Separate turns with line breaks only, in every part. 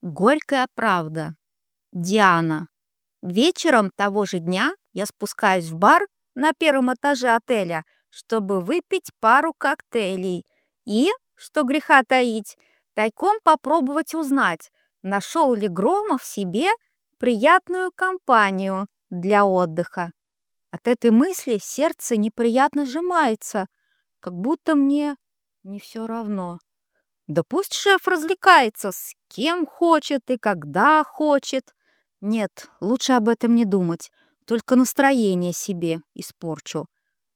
Горькая правда. Диана. Вечером того же дня я спускаюсь в бар на первом этаже отеля, чтобы выпить пару коктейлей и, что греха таить, тайком попробовать узнать, нашел ли Громов себе приятную компанию для отдыха. От этой мысли сердце неприятно сжимается, как будто мне не все равно. Да пусть шеф развлекается с кем хочет и когда хочет. Нет, лучше об этом не думать, только настроение себе испорчу.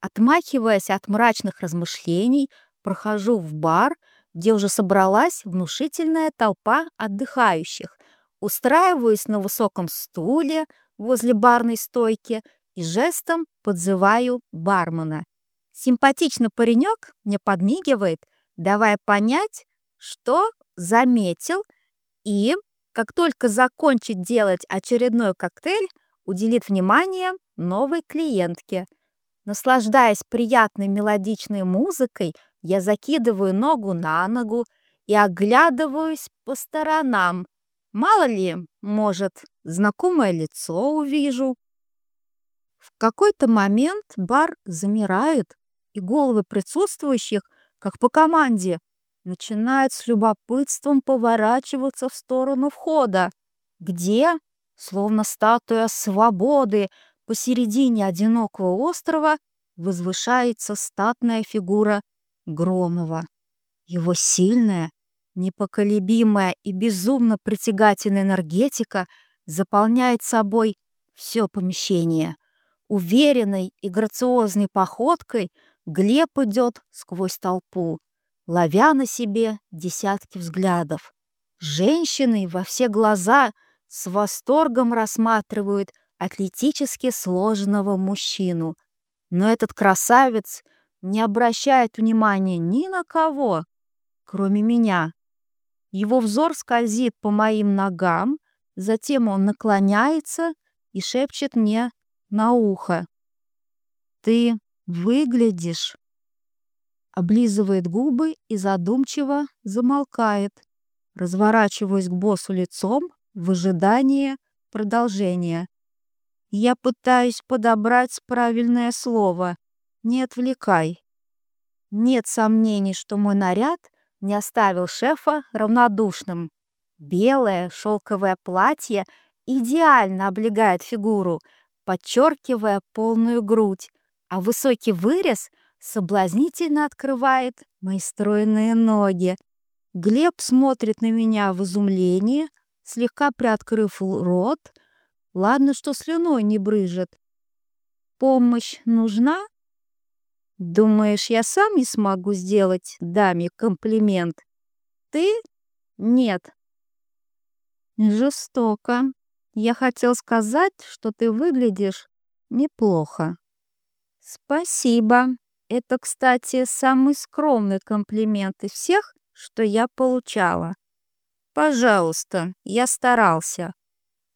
Отмахиваясь от мрачных размышлений, прохожу в бар, где уже собралась внушительная толпа отдыхающих. Устраиваюсь на высоком стуле возле барной стойки и жестом подзываю бармена. Симпатичный паренек мне подмигивает, давая понять, что заметил и, как только закончит делать очередной коктейль, уделит внимание новой клиентке. Наслаждаясь приятной мелодичной музыкой, я закидываю ногу на ногу и оглядываюсь по сторонам. Мало ли, может, знакомое лицо увижу. В какой-то момент бар замирает, и головы присутствующих, как по команде, начинает с любопытством поворачиваться в сторону входа, где, словно статуя свободы, посередине одинокого острова возвышается статная фигура Громова. Его сильная, непоколебимая и безумно притягательная энергетика заполняет собой все помещение. Уверенной и грациозной походкой Глеб идет сквозь толпу ловя на себе десятки взглядов. Женщины во все глаза с восторгом рассматривают атлетически сложного мужчину. Но этот красавец не обращает внимания ни на кого, кроме меня. Его взор скользит по моим ногам, затем он наклоняется и шепчет мне на ухо. «Ты выглядишь облизывает губы и задумчиво замолкает. Разворачиваюсь к боссу лицом в ожидании продолжения. Я пытаюсь подобрать правильное слово. Не отвлекай. Нет сомнений, что мой наряд не оставил шефа равнодушным. Белое шелковое платье идеально облегает фигуру, подчеркивая полную грудь, а высокий вырез — соблазнительно открывает мои стройные ноги. Глеб смотрит на меня в изумлении, слегка приоткрыв рот. Ладно, что слюной не брыжет. Помощь нужна? Думаешь, я сам не смогу сделать даме комплимент? Ты? Нет. Жестоко. Я хотел сказать, что ты выглядишь неплохо. Спасибо. Это, кстати, самый скромный комплимент из всех, что я получала. Пожалуйста, я старался.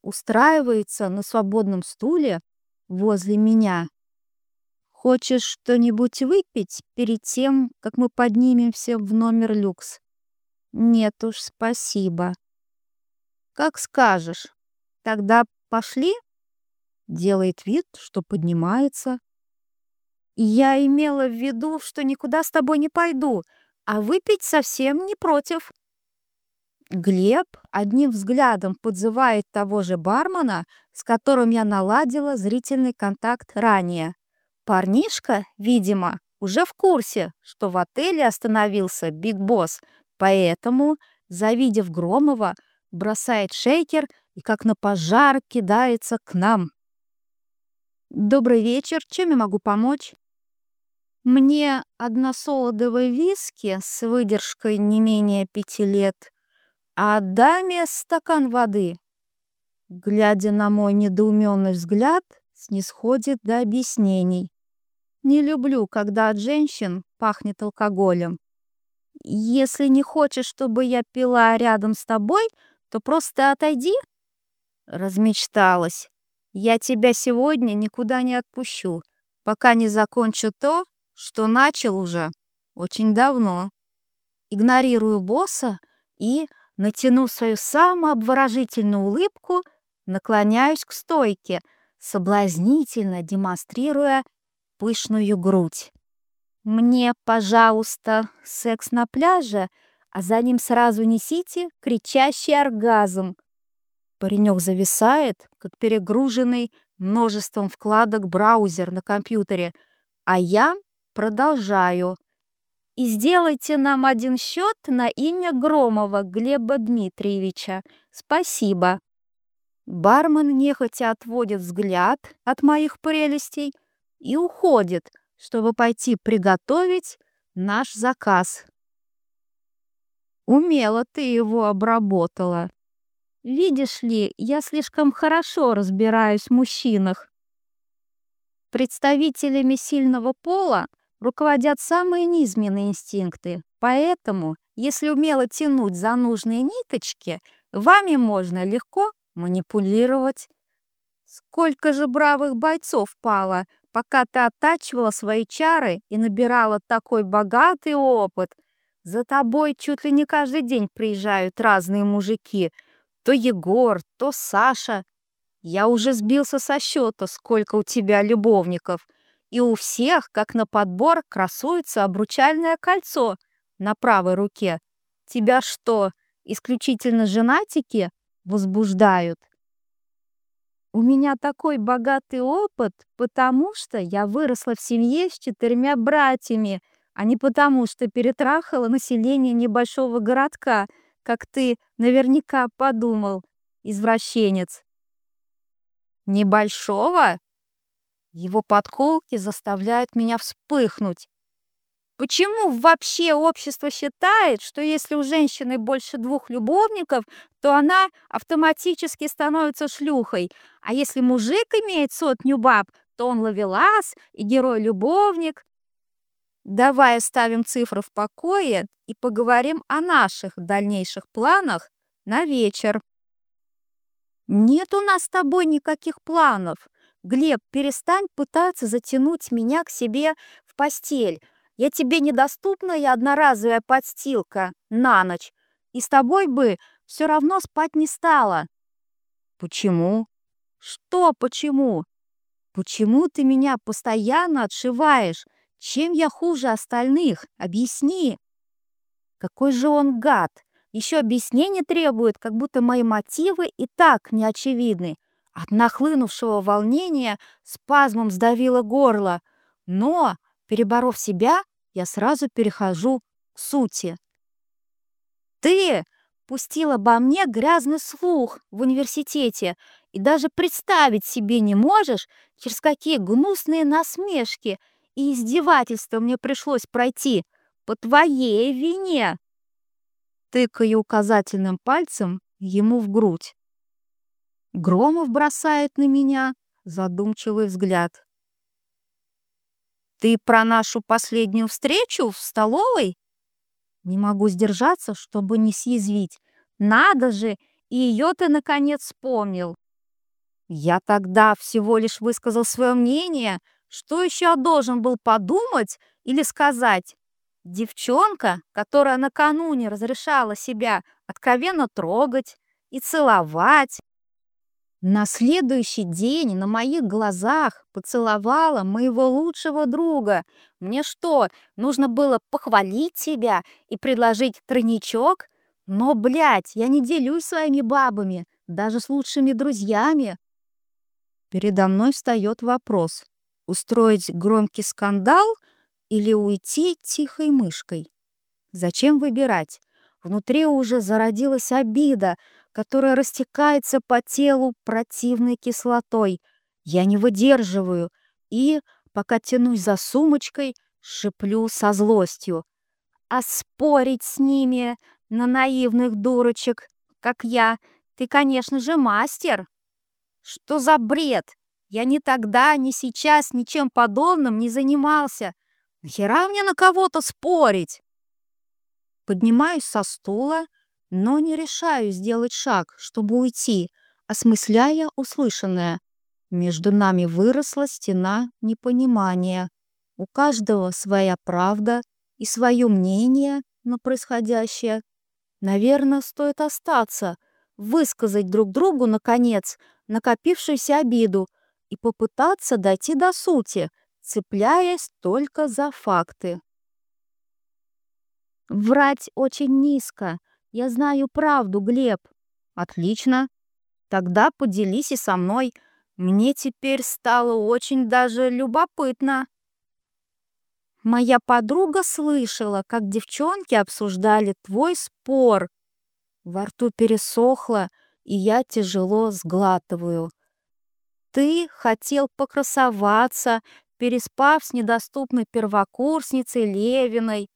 Устраивается на свободном стуле возле меня. Хочешь что-нибудь выпить перед тем, как мы поднимемся в номер люкс? Нет уж, спасибо. Как скажешь. Тогда пошли? Делает вид, что поднимается, я имела в виду, что никуда с тобой не пойду, а выпить совсем не против. Глеб одним взглядом подзывает того же бармена, с которым я наладила зрительный контакт ранее. Парнишка, видимо, уже в курсе, что в отеле остановился Биг Босс, поэтому, завидев Громова, бросает шейкер и как на пожар кидается к нам. «Добрый вечер, чем я могу помочь?» Мне односолодовые виски с выдержкой не менее пяти лет, а даме стакан воды. Глядя на мой недоуменный взгляд, снисходит до объяснений. Не люблю, когда от женщин пахнет алкоголем. Если не хочешь, чтобы я пила рядом с тобой, то просто отойди. Размечталась. Я тебя сегодня никуда не отпущу, пока не закончу то, что начал уже очень давно. Игнорирую босса и, натяну свою самую обворожительную улыбку, наклоняюсь к стойке, соблазнительно демонстрируя пышную грудь. «Мне, пожалуйста, секс на пляже, а за ним сразу несите кричащий оргазм». Паренек зависает, как перегруженный множеством вкладок браузер на компьютере, а я продолжаю. И сделайте нам один счет на имя Громова Глеба Дмитриевича. Спасибо. Бармен нехотя отводит взгляд от моих прелестей и уходит, чтобы пойти приготовить наш заказ. Умело ты его обработала. Видишь ли, я слишком хорошо разбираюсь в мужчинах. Представителями сильного пола руководят самые низменные инстинкты, поэтому, если умело тянуть за нужные ниточки, вами можно легко манипулировать. Сколько же бравых бойцов пало, пока ты оттачивала свои чары и набирала такой богатый опыт. За тобой чуть ли не каждый день приезжают разные мужики. То Егор, то Саша. Я уже сбился со счета, сколько у тебя любовников. И у всех, как на подбор, красуется обручальное кольцо на правой руке. Тебя что, исключительно женатики возбуждают? У меня такой богатый опыт, потому что я выросла в семье с четырьмя братьями, а не потому, что перетрахала население небольшого городка, как ты наверняка подумал, извращенец. Небольшого? Его подколки заставляют меня вспыхнуть. Почему вообще общество считает, что если у женщины больше двух любовников, то она автоматически становится шлюхой, а если мужик имеет сотню баб, то он ловелас и герой-любовник? Давай оставим цифры в покое и поговорим о наших дальнейших планах на вечер. Нет у нас с тобой никаких планов. Глеб, перестань пытаться затянуть меня к себе в постель. Я тебе недоступная одноразовая подстилка на ночь, и с тобой бы все равно спать не стала. Почему? Что почему? Почему ты меня постоянно отшиваешь? Чем я хуже остальных? Объясни. Какой же он гад! Еще объяснение требует, как будто мои мотивы и так неочевидны. От нахлынувшего волнения спазмом сдавило горло. Но Переборов себя, я сразу перехожу к сути. «Ты пустила обо мне грязный слух в университете и даже представить себе не можешь, через какие гнусные насмешки и издевательства мне пришлось пройти по твоей вине!» Тыкаю указательным пальцем ему в грудь. Громов бросает на меня задумчивый взгляд. Ты про нашу последнюю встречу в столовой? Не могу сдержаться, чтобы не съязвить. Надо же, и ее ты наконец вспомнил. Я тогда всего лишь высказал свое мнение. Что еще я должен был подумать или сказать? Девчонка, которая накануне разрешала себя откровенно трогать и целовать, на следующий день на моих глазах поцеловала моего лучшего друга. Мне что, нужно было похвалить себя и предложить тройничок? Но, блядь, я не делюсь своими бабами, даже с лучшими друзьями. Передо мной встает вопрос, устроить громкий скандал или уйти тихой мышкой? Зачем выбирать? Внутри уже зародилась обида — которая растекается по телу противной кислотой. Я не выдерживаю и, пока тянусь за сумочкой, шиплю со злостью. А спорить с ними на наивных дурочек, как я, ты, конечно же, мастер. Что за бред? Я ни тогда, ни сейчас ничем подобным не занимался. Нахера мне на кого-то спорить? Поднимаюсь со стула, но не решаю сделать шаг, чтобы уйти, осмысляя услышанное. Между нами выросла стена непонимания. У каждого своя правда и свое мнение на происходящее. Наверное, стоит остаться, высказать друг другу, наконец, накопившуюся обиду и попытаться дойти до сути, цепляясь только за факты. Врать очень низко. Я знаю правду, Глеб. Отлично. Тогда поделись и со мной. Мне теперь стало очень даже любопытно. Моя подруга слышала, как девчонки обсуждали твой спор. Во рту пересохло, и я тяжело сглатываю. Ты хотел покрасоваться, переспав с недоступной первокурсницей Левиной.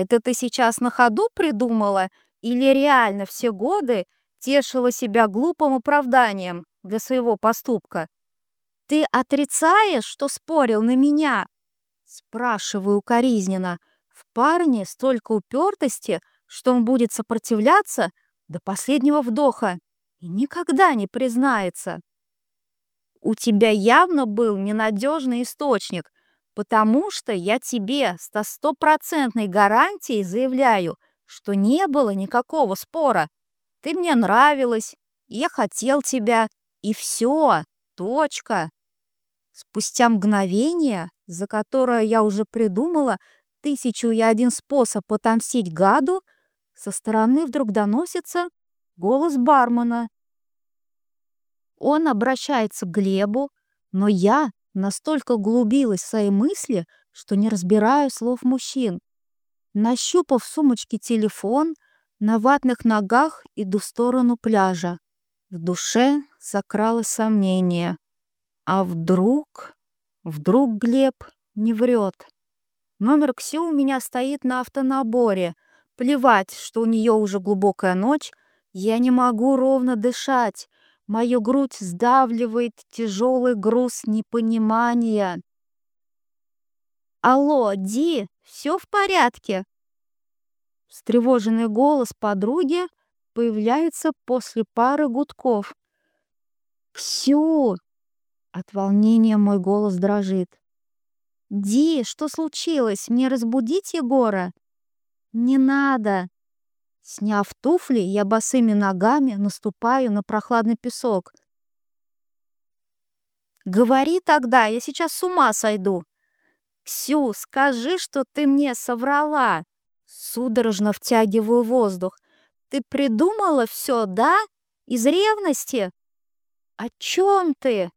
Это ты сейчас на ходу придумала или реально все годы тешила себя глупым оправданием для своего поступка? Ты отрицаешь, что спорил на меня? Спрашиваю укоризненно. В парне столько упертости, что он будет сопротивляться до последнего вдоха и никогда не признается. У тебя явно был ненадежный источник, потому что я тебе со стопроцентной гарантией заявляю, что не было никакого спора. Ты мне нравилась, я хотел тебя, и все, точка. Спустя мгновение, за которое я уже придумала тысячу и один способ отомстить гаду, со стороны вдруг доносится голос бармена. Он обращается к Глебу, но я настолько углубилась в свои мысли, что не разбираю слов мужчин. Нащупав в сумочке телефон, на ватных ногах иду в сторону пляжа. В душе закралось сомнение. А вдруг... Вдруг Глеб не врет? Номер Ксю у меня стоит на автонаборе. Плевать, что у нее уже глубокая ночь. Я не могу ровно дышать. Мою грудь сдавливает тяжелый груз непонимания. «Алло, Ди, все в порядке?» Встревоженный голос подруги появляется после пары гудков. «Ксю!» От волнения мой голос дрожит. «Ди, что случилось? Мне разбудить Егора?» «Не надо!» Сняв туфли, я босыми ногами наступаю на прохладный песок. «Говори тогда, я сейчас с ума сойду!» «Ксю, скажи, что ты мне соврала!» Судорожно втягиваю воздух. «Ты придумала все, да? Из ревности?» «О чем ты?»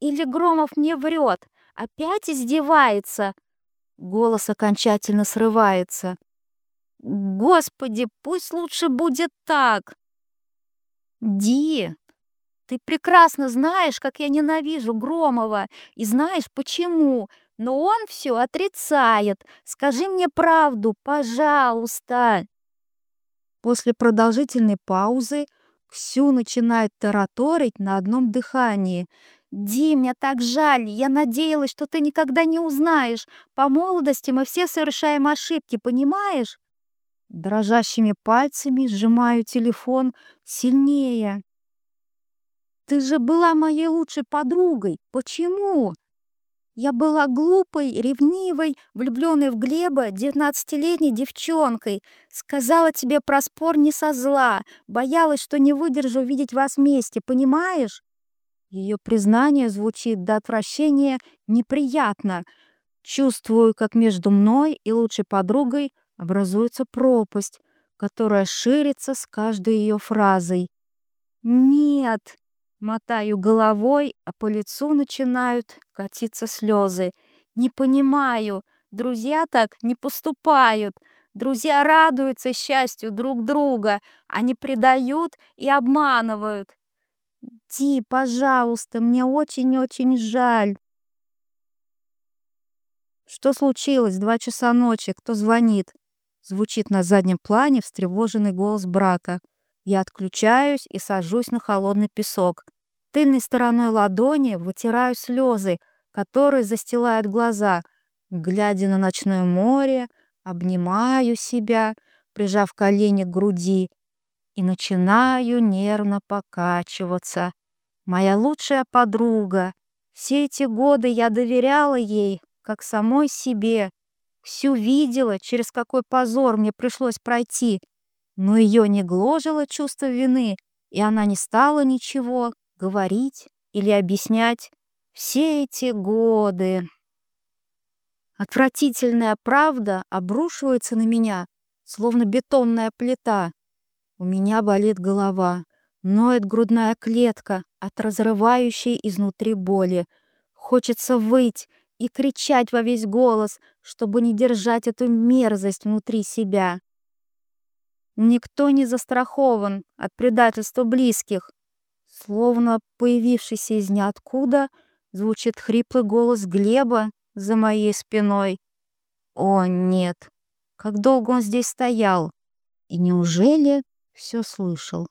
Или Громов мне врет, опять издевается. Голос окончательно срывается. Господи, пусть лучше будет так. Ди, ты прекрасно знаешь, как я ненавижу Громова, и знаешь почему, но он все отрицает. Скажи мне правду, пожалуйста. После продолжительной паузы Ксю начинает тараторить на одном дыхании — «Ди, мне так жаль. Я надеялась, что ты никогда не узнаешь. По молодости мы все совершаем ошибки, понимаешь?» Дрожащими пальцами сжимаю телефон сильнее. «Ты же была моей лучшей подругой. Почему?» Я была глупой, ревнивой, влюбленной в Глеба, девятнадцатилетней девчонкой. Сказала тебе про спор не со зла, боялась, что не выдержу видеть вас вместе, понимаешь? Ее признание звучит до отвращения неприятно. Чувствую, как между мной и лучшей подругой образуется пропасть, которая ширится с каждой ее фразой. «Нет!» — мотаю головой, а по лицу начинают катиться слезы. «Не понимаю, друзья так не поступают!» Друзья радуются счастью друг друга, они предают и обманывают. Ди, пожалуйста, мне очень-очень жаль. Что случилось? Два часа ночи. Кто звонит? Звучит на заднем плане встревоженный голос брата. Я отключаюсь и сажусь на холодный песок. Тыльной стороной ладони вытираю слезы, которые застилают глаза. Глядя на ночное море, обнимаю себя, прижав колени к груди и начинаю нервно покачиваться. Моя лучшая подруга. Все эти годы я доверяла ей, как самой себе. Всю видела, через какой позор мне пришлось пройти. Но ее не гложило чувство вины, и она не стала ничего говорить или объяснять все эти годы. Отвратительная правда обрушивается на меня, словно бетонная плита. У меня болит голова, ноет грудная клетка от разрывающей изнутри боли. Хочется выть и кричать во весь голос, чтобы не держать эту мерзость внутри себя. Никто не застрахован от предательства близких. Словно появившийся из ниоткуда, звучит хриплый голос Глеба за моей спиной. О, нет! Как долго он здесь стоял? И неужели все слышал?